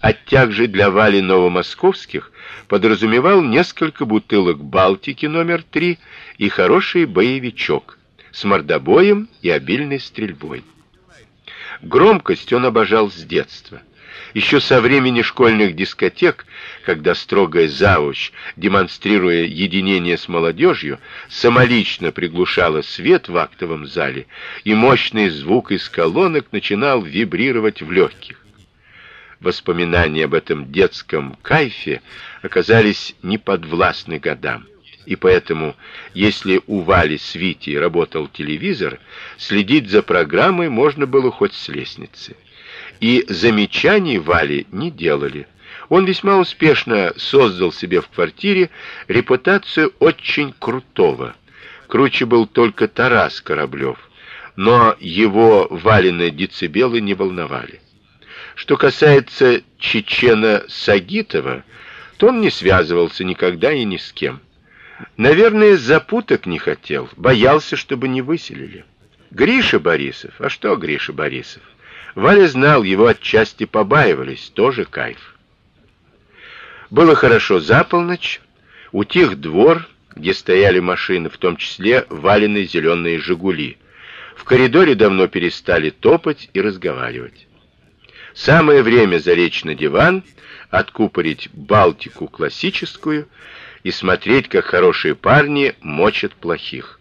Оттяг же для Вали новомосковских подразумевал несколько бутылок Балтики номер три и хороший боевичок с мордобоем и обильной стрельбой. Громкость он обожал с детства. Еще со времени школьных дискотек, когда строгая завуч, демонстрируя единение с молодежью, самолично приглушала свет в актовом зале, и мощный звук из колонок начинал вибрировать в легких. Воспоминания об этом детском кайфе оказались неподвластны годам. И поэтому, если у Вали с Витей работал телевизор, следить за программой можно было хоть с лестницы и замечаний Вали не делали. Он весьма успешно создал себе в квартире репутацию очень крутого. Круче был только Тарас Кораблев, но его Валины децибелы не волновали. Что касается чечена Сагитова, то он не связывался никогда и ни с кем. Наверное, запуток не хотел, боялся, чтобы не выселили. Гриша Борисов, а что Гриша Борисов? Валя знал, его отчасти побаивались, тоже кайф. Было хорошо за полночь, утих двор, где стояли машины, в том числе валенные зеленые Жигули. В коридоре давно перестали топать и разговаривать. Самое время залечь на диван, откупорить Балтику классическую и смотреть, как хорошие парни мочат плохих.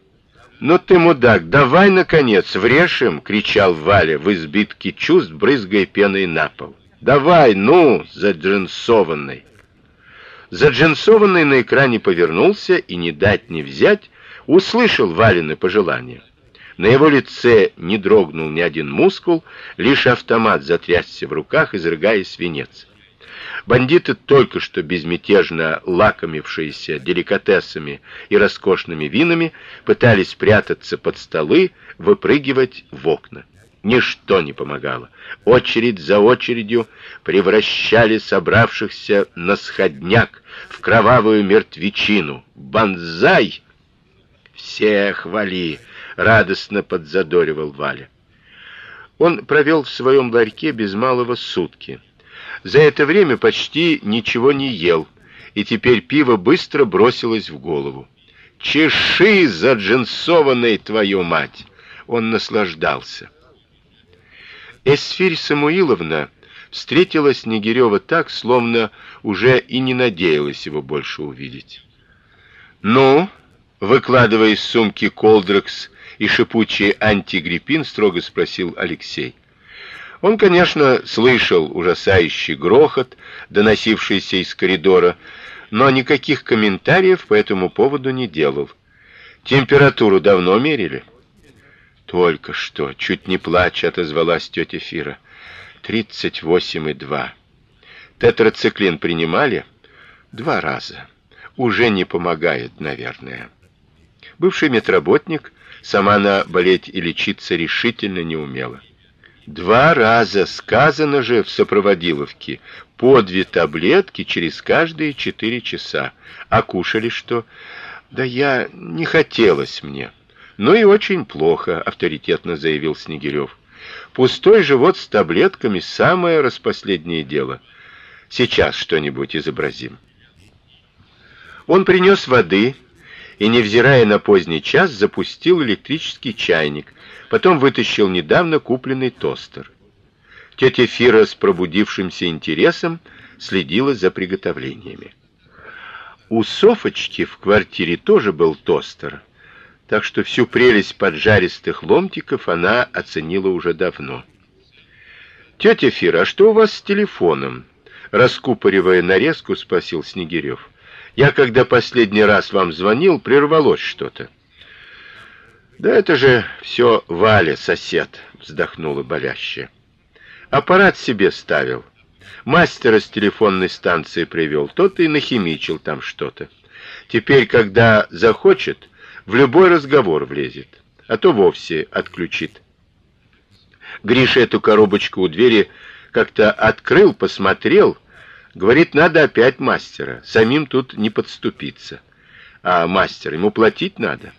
«Ну ты, мудак, давай, наконец, врешим!» — кричал Валя в избитке чувств, брызгая пеной на пол. «Давай, ну, заджинсованный!» Заджинсованный на экране повернулся и, не дать не взять, услышал Валины пожелания. На его лице не дрогнул ни один мускул, лишь автомат затрясся в руках, изрыгая свинец. Бандиты, только что безмятежно лакомившиеся деликатесами и роскошными винами, пытались спрятаться под столы, выпрыгивать в окна. Ничто не помогало. Очередь за очередью превращали собравшихся на сходняк, в кровавую мертвечину. Банзай! Всех вали! Радостно подзадоривал Валя. Он провел в своем ларьке без малого сутки. За это время почти ничего не ел, и теперь пиво быстро бросилось в голову. Чеши заджинсованной твою мать. Он наслаждался. Эсфирь Самуиловна встретила Снегирева так, словно уже и не надеялась его больше увидеть. "Ну?" выкладывая из сумки колдрекс и шипучий антигриппин, строго спросил Алексей. Он, конечно, слышал ужасающий грохот, доносившийся из коридора, но никаких комментариев по этому поводу не делал. Температуру давно мерили. Только что, чуть не плача, отозвалась тетя Фира. Тридцать восемь и два. Тетрациклин принимали два раза. Уже не помогает, наверное. Бывший медработник сама она болеть и лечиться решительно не умела. Два раза сказано же в сопроводиловке, по две таблетки через каждые четыре часа. А кушали что? Да я не хотелось мне. Ну и очень плохо, авторитетно заявил Снегирев. Пустой живот с таблетками самое распоследнее дело. Сейчас что-нибудь изобразим. Он принес воды и, невзирая на поздний час, запустил электрический чайник, Потом вытащил недавно купленный тостер. Тетя Фира с пробудившимся интересом следила за приготовлениями. У Софочки в квартире тоже был тостер, так что всю прелесть поджаристых ломтиков она оценила уже давно. Тетя Фира, а что у вас с телефоном? раскупоривая нарезку, спросил Снегирев. Я когда последний раз вам звонил, прервалось что-то. Да это же все Валя, сосед, вздохнула болящая. Аппарат себе ставил. Мастера с телефонной станции привел, тот и нахимичил там что-то. Теперь, когда захочет, в любой разговор влезет, а то вовсе отключит. Гриша эту коробочку у двери как-то открыл, посмотрел, говорит, надо опять мастера, самим тут не подступиться. А мастер ему платить надо.